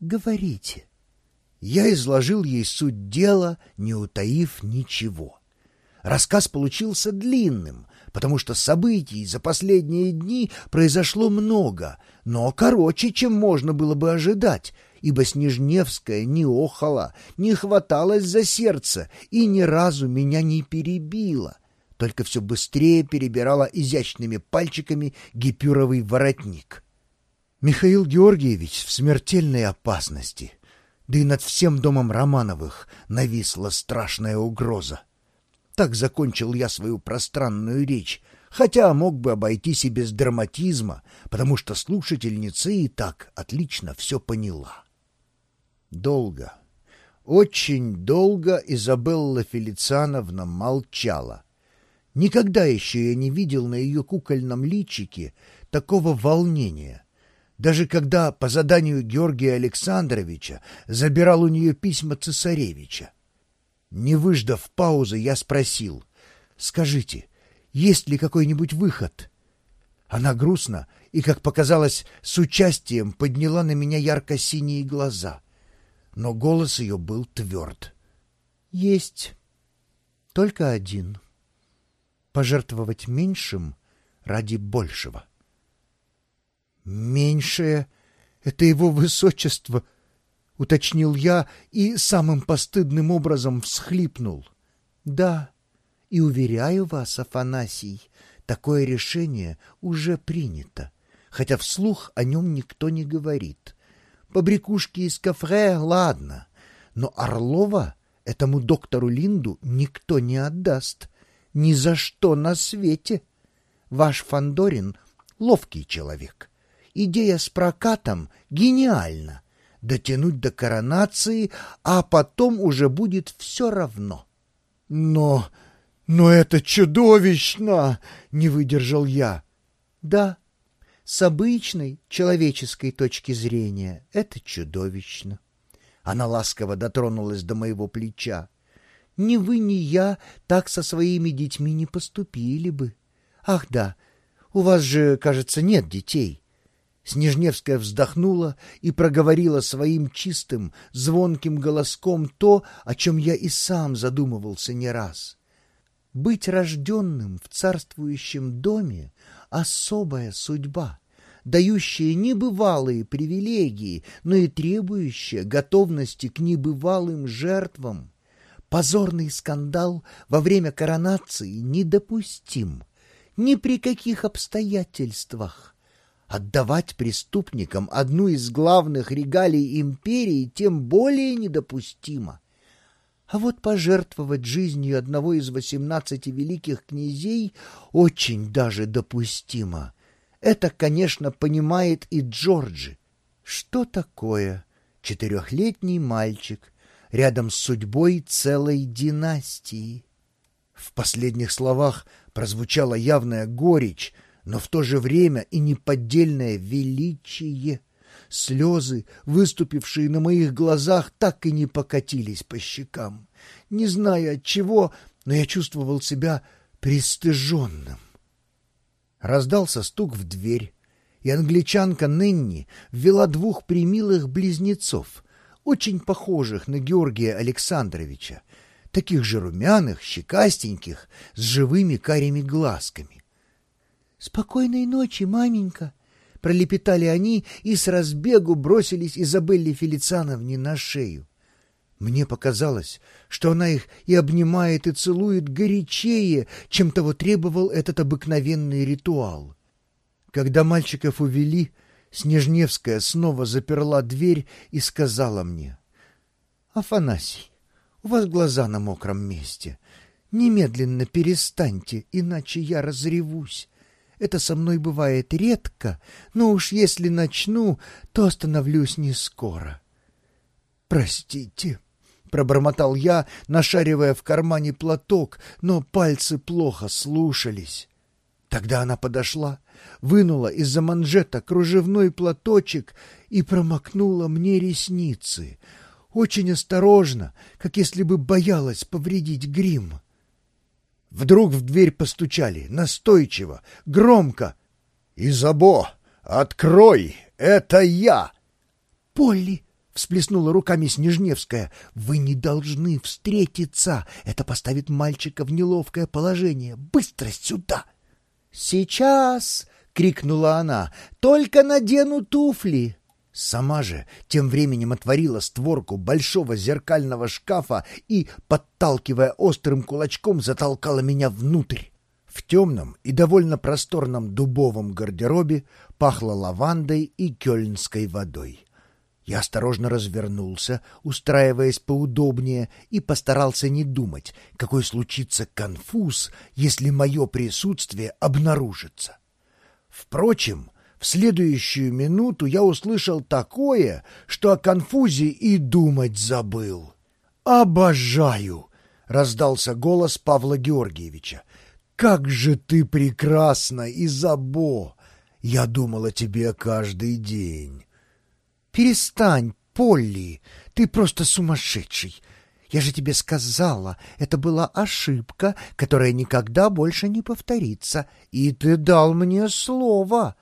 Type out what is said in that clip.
Говорите. Я изложил ей суть дела, не утаив ничего. Рассказ получился длинным, потому что событий за последние дни произошло много, но короче, чем можно было бы ожидать, ибо Снежневская не охала, не хваталась за сердце и ни разу меня не перебила, только все быстрее перебирала изящными пальчиками гипюровый воротник. Михаил Георгиевич в смертельной опасности, да и над всем домом Романовых нависла страшная угроза. Так закончил я свою пространную речь, хотя мог бы обойтись и без драматизма, потому что слушательница и так отлично все поняла. Долго, очень долго Изабелла Фелициановна молчала. Никогда еще я не видел на ее кукольном личике такого волнения. Даже когда по заданию Георгия Александровича забирал у нее письма цесаревича. Не выждав паузы, я спросил, «Скажите, есть ли какой-нибудь выход?» Она грустно и, как показалось, с участием подняла на меня ярко-синие глаза. Но голос ее был тверд. «Есть. Только один. Пожертвовать меньшим ради большего». «Меньшее — это его высочество», — уточнил я и самым постыдным образом всхлипнул. «Да, и уверяю вас, Афанасий, такое решение уже принято, хотя вслух о нем никто не говорит. Побрякушки из кафе — ладно, но Орлова этому доктору Линду никто не отдаст. Ни за что на свете. Ваш Фандорин ловкий человек. Идея с прокатом гениальна. Дотянуть до коронации, а потом уже будет все равно. Но... но это чудовищно! Не выдержал я. Да, с обычной человеческой точки зрения это чудовищно. Она ласково дотронулась до моего плеча. Ни вы, ни я так со своими детьми не поступили бы. Ах да, у вас же, кажется, нет детей. Снежневская вздохнула и проговорила своим чистым, звонким голоском то, о чем я и сам задумывался не раз. Быть рожденным в царствующем доме — особая судьба, дающая небывалые привилегии, но и требующая готовности к небывалым жертвам. Позорный скандал во время коронации недопустим ни при каких обстоятельствах. Отдавать преступникам одну из главных регалий империи тем более недопустимо. А вот пожертвовать жизнью одного из восемнадцати великих князей очень даже допустимо. Это, конечно, понимает и Джорджи. Что такое четырехлетний мальчик рядом с судьбой целой династии? В последних словах прозвучала явная горечь, но в то же время и неподдельное величие. Слезы, выступившие на моих глазах, так и не покатились по щекам. Не знаю от чего, но я чувствовал себя пристыженным. Раздался стук в дверь, и англичанка Ненни ввела двух примилых близнецов, очень похожих на Георгия Александровича, таких же румяных, щекастеньких, с живыми карими глазками. «Спокойной ночи, маменька!» Пролепетали они и с разбегу бросились Изабелле Фелициановне на шею. Мне показалось, что она их и обнимает, и целует горячее, чем того требовал этот обыкновенный ритуал. Когда мальчиков увели, Снежневская снова заперла дверь и сказала мне, «Афанасий, у вас глаза на мокром месте. Немедленно перестаньте, иначе я разревусь. Это со мной бывает редко, но уж если начну, то остановлюсь не скоро. Простите, пробормотал я, нашаривая в кармане платок, но пальцы плохо слушались. Тогда она подошла, вынула из-за манжета кружевной платочек и промокнула мне ресницы. Очень осторожно, как если бы боялась повредить грим. Вдруг в дверь постучали, настойчиво, громко. «Изабо, открой, это я!» «Полли!» — всплеснула руками Снежневская. «Вы не должны встретиться! Это поставит мальчика в неловкое положение! Быстро сюда!» «Сейчас!» — крикнула она. «Только надену туфли!» Сама же тем временем отворила створку большого зеркального шкафа и, подталкивая острым кулачком, затолкала меня внутрь. В темном и довольно просторном дубовом гардеробе пахло лавандой и кёльнской водой. Я осторожно развернулся, устраиваясь поудобнее, и постарался не думать, какой случится конфуз, если мое присутствие обнаружится. Впрочем, в следующую минуту я услышал такое, что о конфузе и думать забыл. «Обожаю!» — раздался голос Павла Георгиевича. «Как же ты прекрасна, Изабо! Я думал о тебе каждый день». «Перестань, Полли, ты просто сумасшедший. Я же тебе сказала, это была ошибка, которая никогда больше не повторится. И ты дал мне слово.